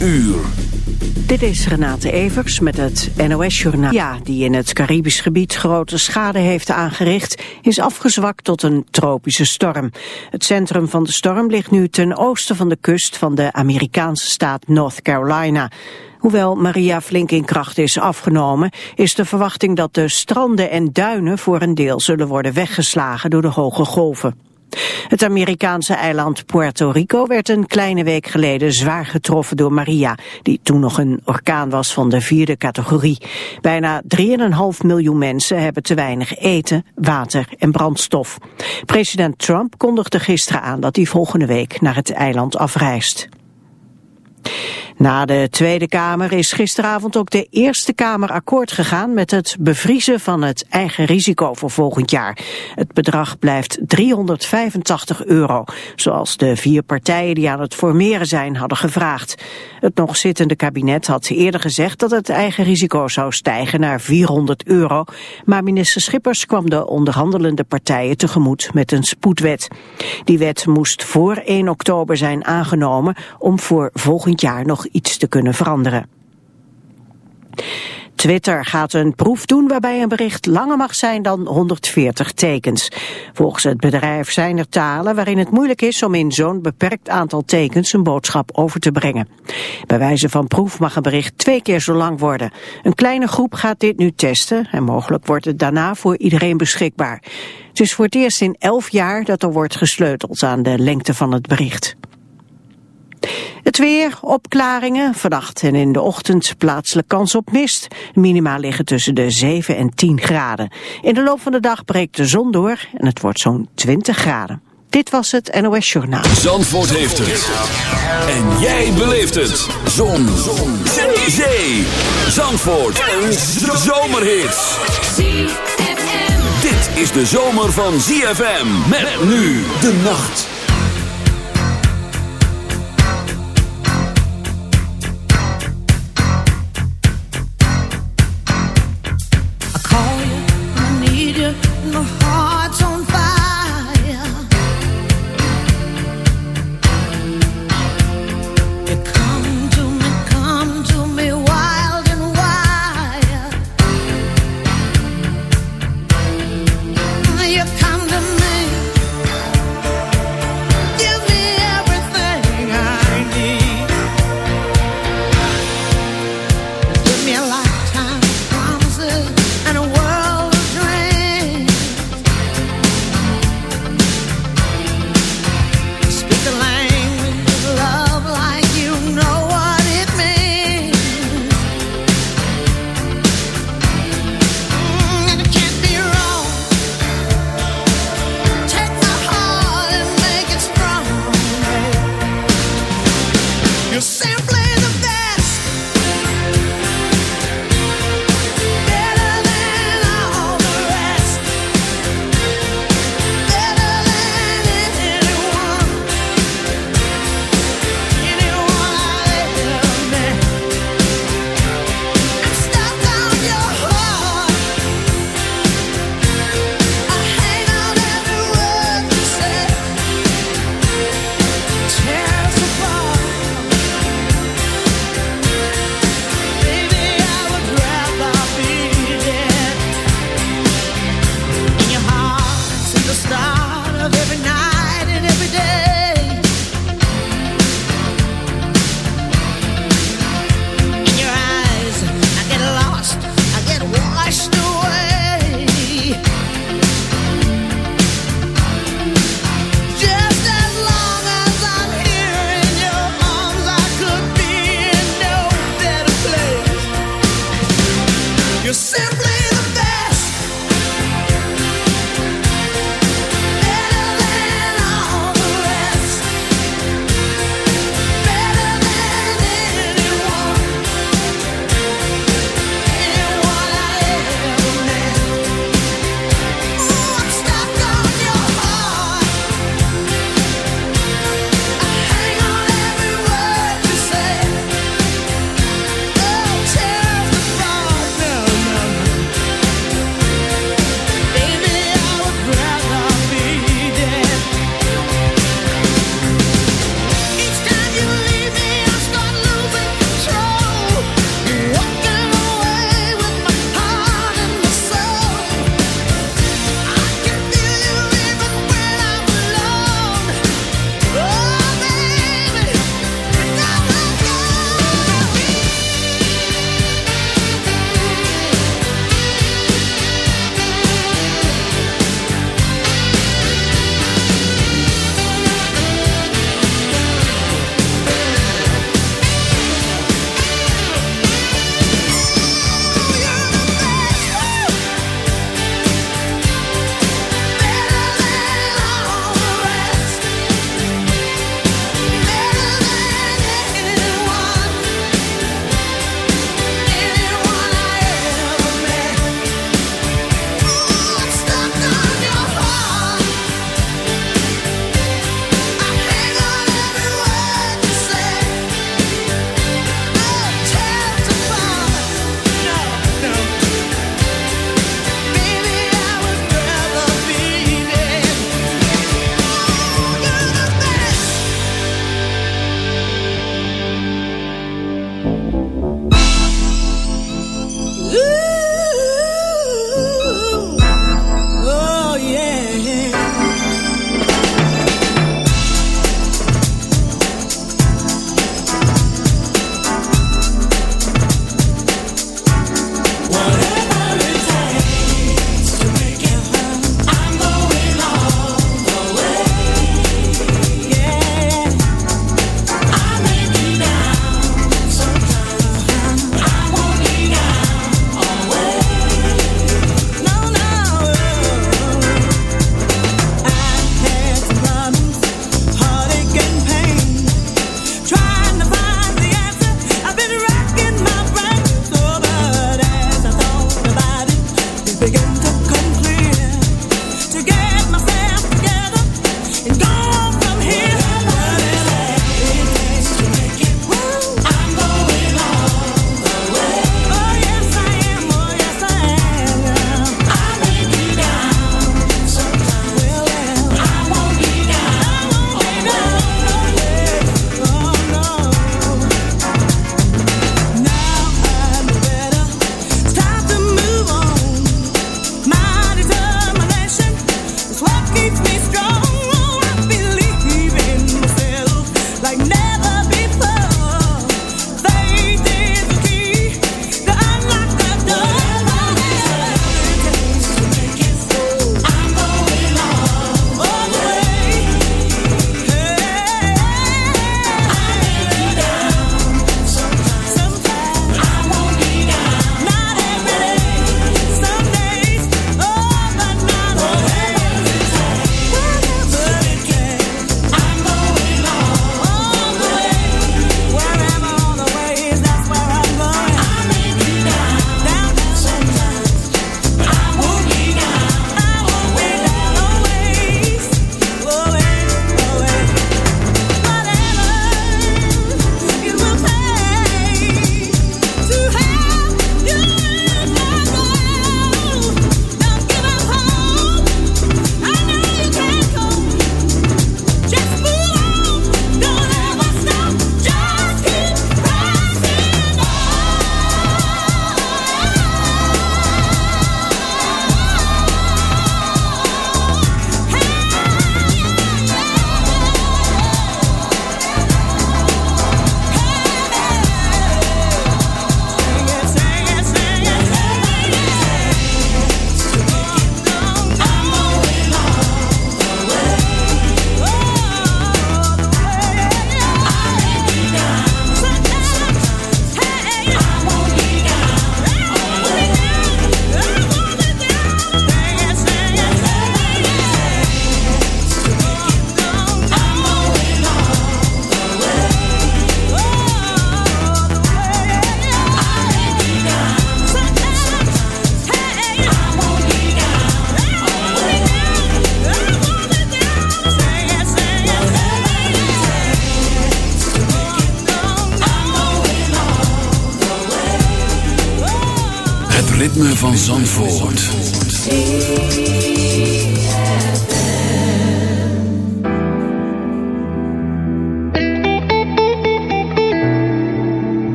uur. Dit is Renate Evers met het NOS Journaal. Ja, die in het Caribisch gebied grote schade heeft aangericht, is afgezwakt tot een tropische storm. Het centrum van de storm ligt nu ten oosten van de kust van de Amerikaanse staat North Carolina. Hoewel Maria flink in kracht is afgenomen, is de verwachting dat de stranden en duinen voor een deel zullen worden weggeslagen door de hoge golven. Het Amerikaanse eiland Puerto Rico werd een kleine week geleden zwaar getroffen door Maria, die toen nog een orkaan was van de vierde categorie. Bijna 3,5 miljoen mensen hebben te weinig eten, water en brandstof. President Trump kondigde gisteren aan dat hij volgende week naar het eiland afreist. Na de Tweede Kamer is gisteravond ook de Eerste Kamer akkoord gegaan met het bevriezen van het eigen risico voor volgend jaar. Het bedrag blijft 385 euro, zoals de vier partijen die aan het formeren zijn hadden gevraagd. Het nog zittende kabinet had eerder gezegd dat het eigen risico zou stijgen naar 400 euro, maar minister Schippers kwam de onderhandelende partijen tegemoet met een spoedwet. Die wet moest voor 1 oktober zijn aangenomen om voor volgend jaar nog iets te kunnen veranderen. Twitter gaat een proef doen waarbij een bericht langer mag zijn dan 140 tekens. Volgens het bedrijf zijn er talen waarin het moeilijk is om in zo'n beperkt aantal tekens een boodschap over te brengen. Bij wijze van proef mag een bericht twee keer zo lang worden. Een kleine groep gaat dit nu testen en mogelijk wordt het daarna voor iedereen beschikbaar. Het is voor het eerst in elf jaar dat er wordt gesleuteld aan de lengte van het bericht. Het weer, opklaringen, vannacht en in de ochtend plaatselijk kans op mist. Minima liggen tussen de 7 en 10 graden. In de loop van de dag breekt de zon door en het wordt zo'n 20 graden. Dit was het NOS Journaal. Zandvoort heeft het. En jij beleeft het. Zon. zon. Zee. Zandvoort. Een zomerhit. Dit is de zomer van ZFM. Met nu de nacht.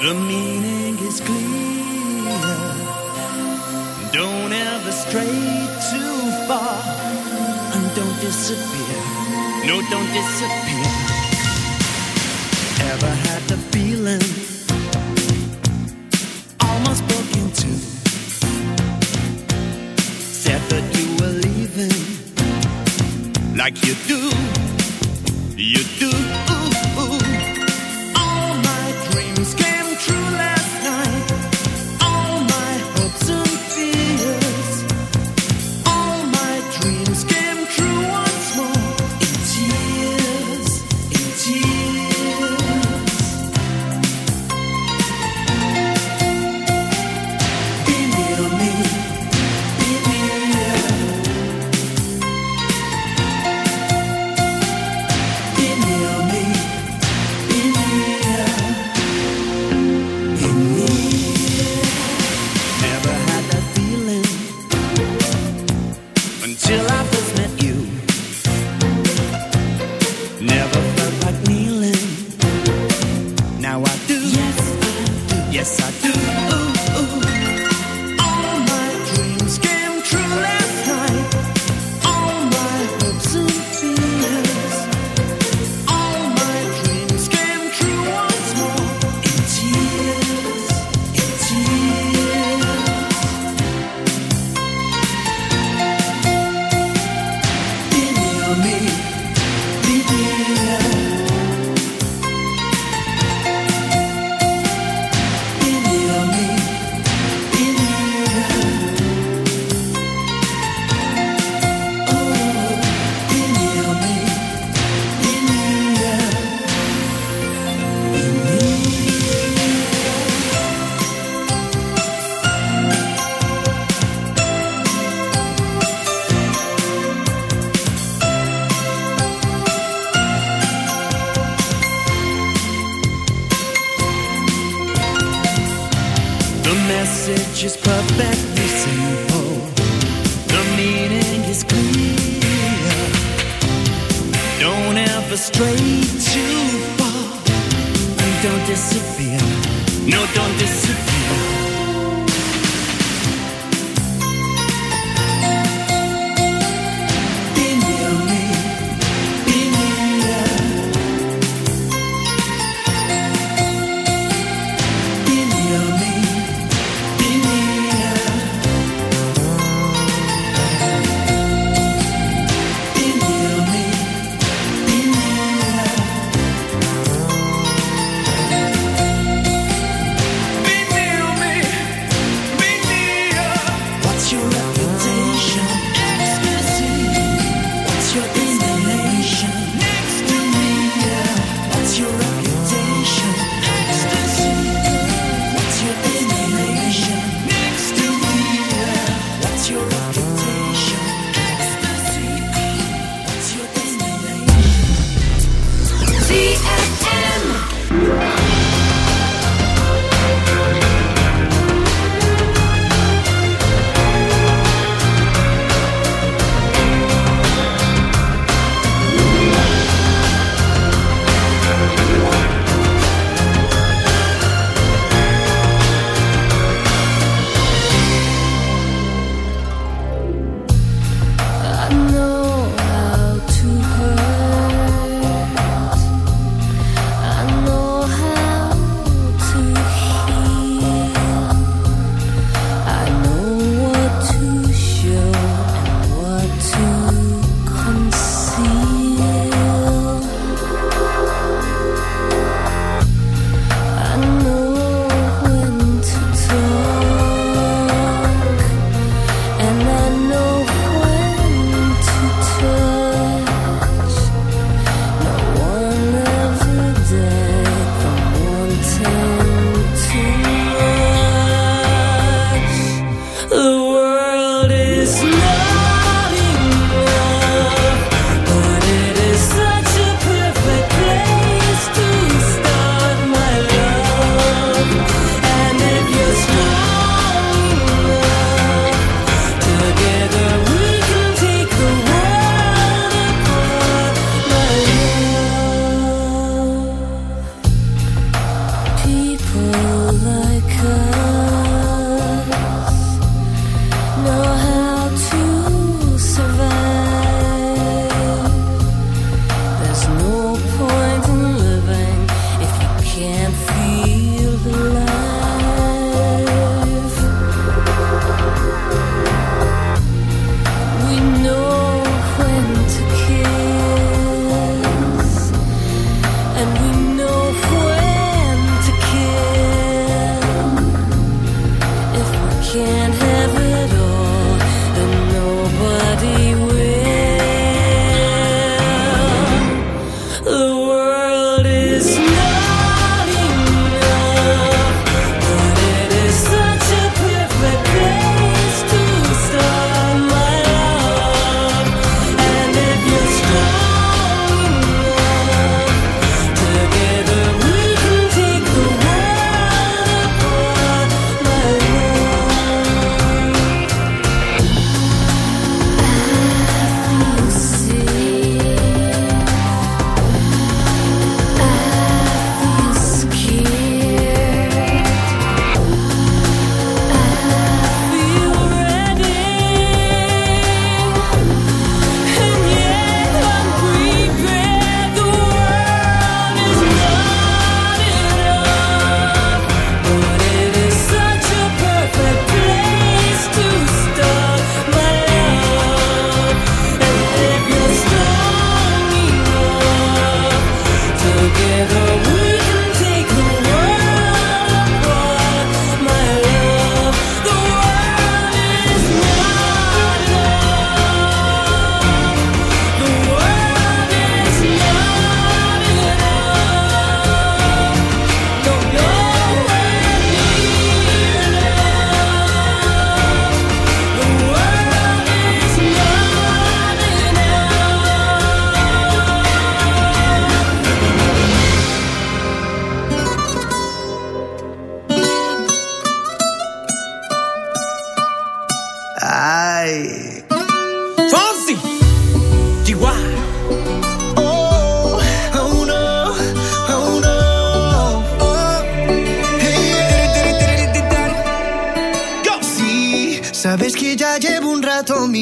The meaning is clear. Don't ever stray too far. And don't disappear. No, don't disappear. Ever had the feeling? Almost broken into. Said that you were leaving. Like you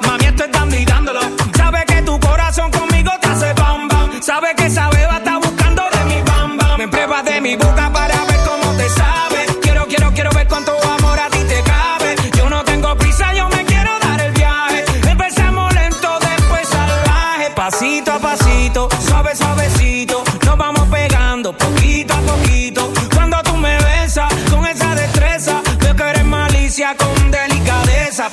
Mami, esto es dando y dándolo. Sabe que tu corazón conmigo te hace bam bam. Sabe que esa beba está buscando de mi bam bam. Me pruebas de mi boca para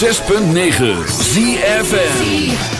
106.9 ZFN